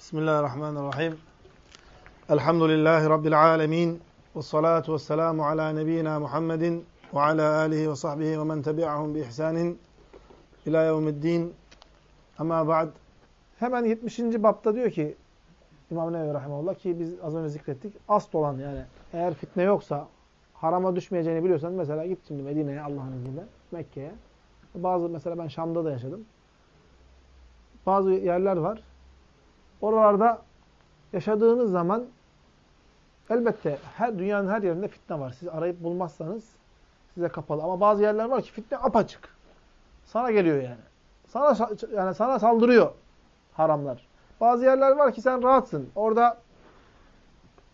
Bismillahirrahmanirrahim. Elhamdülillahi Rabbil alemin. Ve salatu ve selamu ala nebiyyina Muhammedin ve ala alihi ve sahbihi ve men tebi'ahum bi ihsanin ila yevmiddin. Ama ba'd. Hemen 70. bapta diyor ki İmam Nevevi Rahimahullah ki biz az önce zikrettik. Asıl olan yani eğer fitne yoksa harama düşmeyeceğini biliyorsan mesela git şimdi Medine'ye Allah'ın izniyle Mekke'ye. Bazı mesela ben Şam'da da yaşadım. Bazı yerler var. Oralarda yaşadığınız zaman elbette her dünyanın her yerinde fitne var. Siz arayıp bulmazsanız size kapalı. Ama bazı yerler var ki fitne apaçık. Sana geliyor yani. Sana yani sana saldırıyor haramlar. Bazı yerler var ki sen rahatsın. Orada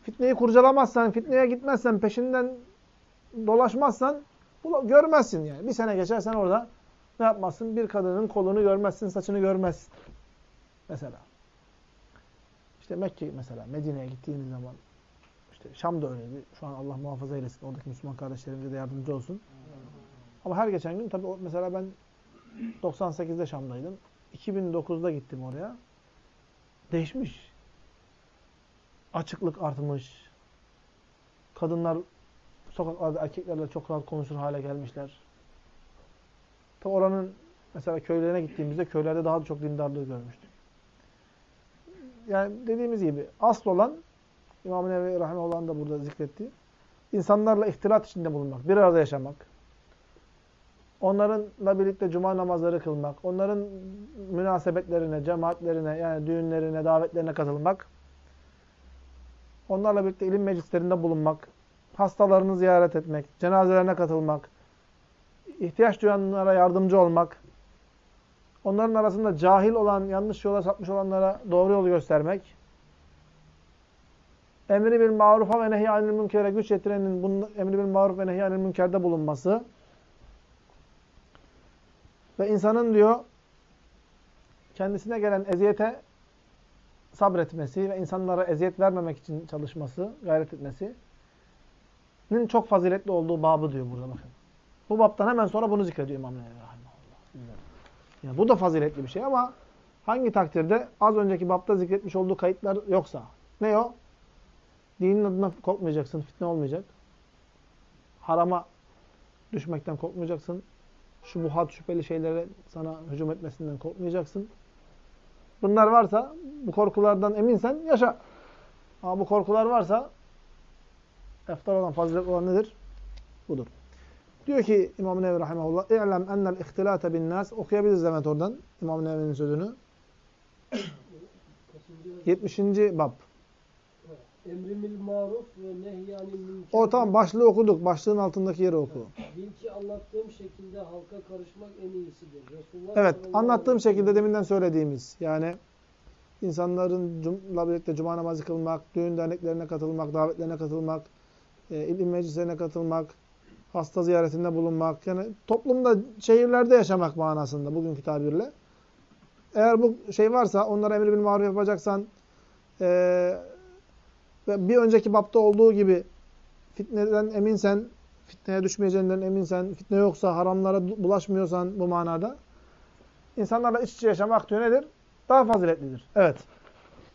fitneyi kurcalamazsan, fitneye gitmezsen, peşinden dolaşmazsan görmezsin yani. Bir sene geçersen orada ne yapmazsın? Bir kadının kolunu görmezsin, saçını görmezsin. Mesela. İşte Mekke mesela, Medine'ye gittiğiniz zaman, işte Şam da öyleydi. Şu an Allah muhafaza eylesin. Oradaki Müslüman kardeşlerimize de yardımcı olsun. Ama her geçen gün tabii mesela ben 98'de Şam'daydım. 2009'da gittim oraya. Değişmiş. Açıklık artmış. Kadınlar sokaklarda erkeklerle çok rahat konuşur hale gelmişler. Tabi oranın mesela köylerine gittiğimizde köylerde daha da çok dindarlığı görmüştük. Yani dediğimiz gibi asıl olan İmam-ı Nevevi Rahimahullah'ın da burada zikretti. İnsanlarla ihtilat içinde bulunmak, bir arada yaşamak. Onlarınla birlikte cuma namazları kılmak, onların münasebetlerine, cemaatlerine, yani düğünlerine, davetlerine katılmak. Onlarla birlikte ilim meclislerinde bulunmak, hastalarını ziyaret etmek, cenazelerine katılmak, ihtiyaç duyanlara yardımcı olmak, onların arasında cahil olan, yanlış yola sapmış olanlara doğru yolu göstermek, emri bil marufa ve nehy anil münkere güç yetirenin emri bil maruf ve nehy anil münkerde bulunması ve insanın diyor kendisine gelen eziyete sabretmesi ve insanlara eziyet vermemek için çalışması, gayret etmesinin çok faziletli olduğu babı diyor burada bakın. Bu babtan hemen sonra bunu zikrediyor İmam Nevevi Rahimahullah. Yani bu da faziletli bir şey ama hangi takdirde az önceki babta zikretmiş olduğu kayıtlar yoksa. Ne o? Dinin adına korkmayacaksın, fitne olmayacak. Harama düşmekten korkmayacaksın. Şubuhat, şüpheli şeylere sana hücum etmesinden korkmayacaksın. Bunlar varsa, bu korkulardan eminsen yaşa. Ama bu korkular varsa eftar olan, fazilet olan nedir? Budur. Diyor ki İmam-ı Nevi Rahimahullah ennel ihtilate bin nas okuyabiliriz Demet oradan İmam-ı Nevi'nin sözünü. 70. bab. Emrimil maruf ve nehyanil münker. O tamam başlığı okuduk. Başlığın altındaki yeri oku. Bil ki anlattığım şekilde halka karışmak en iyisidir. Resulullah Evet anlattığım şekilde deminden söylediğimiz yani insanların cumla birlikte cuma namazı kılmak, düğün derneklerine katılmak, davetlerine katılmak, e, ilim meclislerine katılmak, hasta ziyaretinde bulunmak, yani toplumda, şehirlerde yaşamak manasında bugünkü tabirle. Eğer bu şey varsa, onlara emri bil maruf yapacaksan, e, ve bir önceki bapta olduğu gibi fitneden eminsen, fitneye düşmeyeceğinden eminsen, fitne yoksa, haramlara bulaşmıyorsan bu manada, insanlarla iç içe yaşamak diyor nedir? Daha faziletlidir. Evet.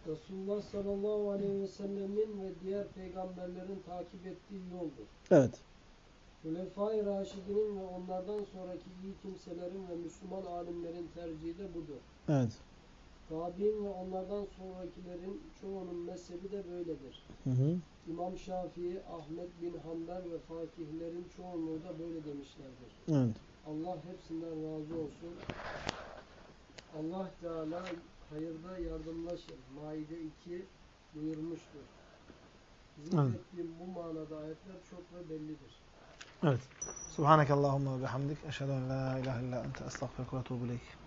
Resulullah sallallahu aleyhi ve sellemin ve diğer peygamberlerin takip ettiği yoldur. Evet. Hulefai Raşidinin ve onlardan sonraki iyi kimselerin ve Müslüman alimlerin tercihi de budur. Evet. Tabi'in ve onlardan sonrakilerin çoğunun mezhebi de böyledir. Hı hı. İmam Şafii, Ahmet bin Hanbel ve fakihlerin çoğunluğu da böyle demişlerdir. Evet. Allah hepsinden razı olsun. Allah Teala hayırda yardımlaşın. Maide 2 buyurmuştur. Zikrettiğim bu manada ayetler çok ve bellidir. Evet. Subhanakallahumma ve bihamdik. Eşhedü en la ilahe illa ente estağfirullah ve etûbü ileyk.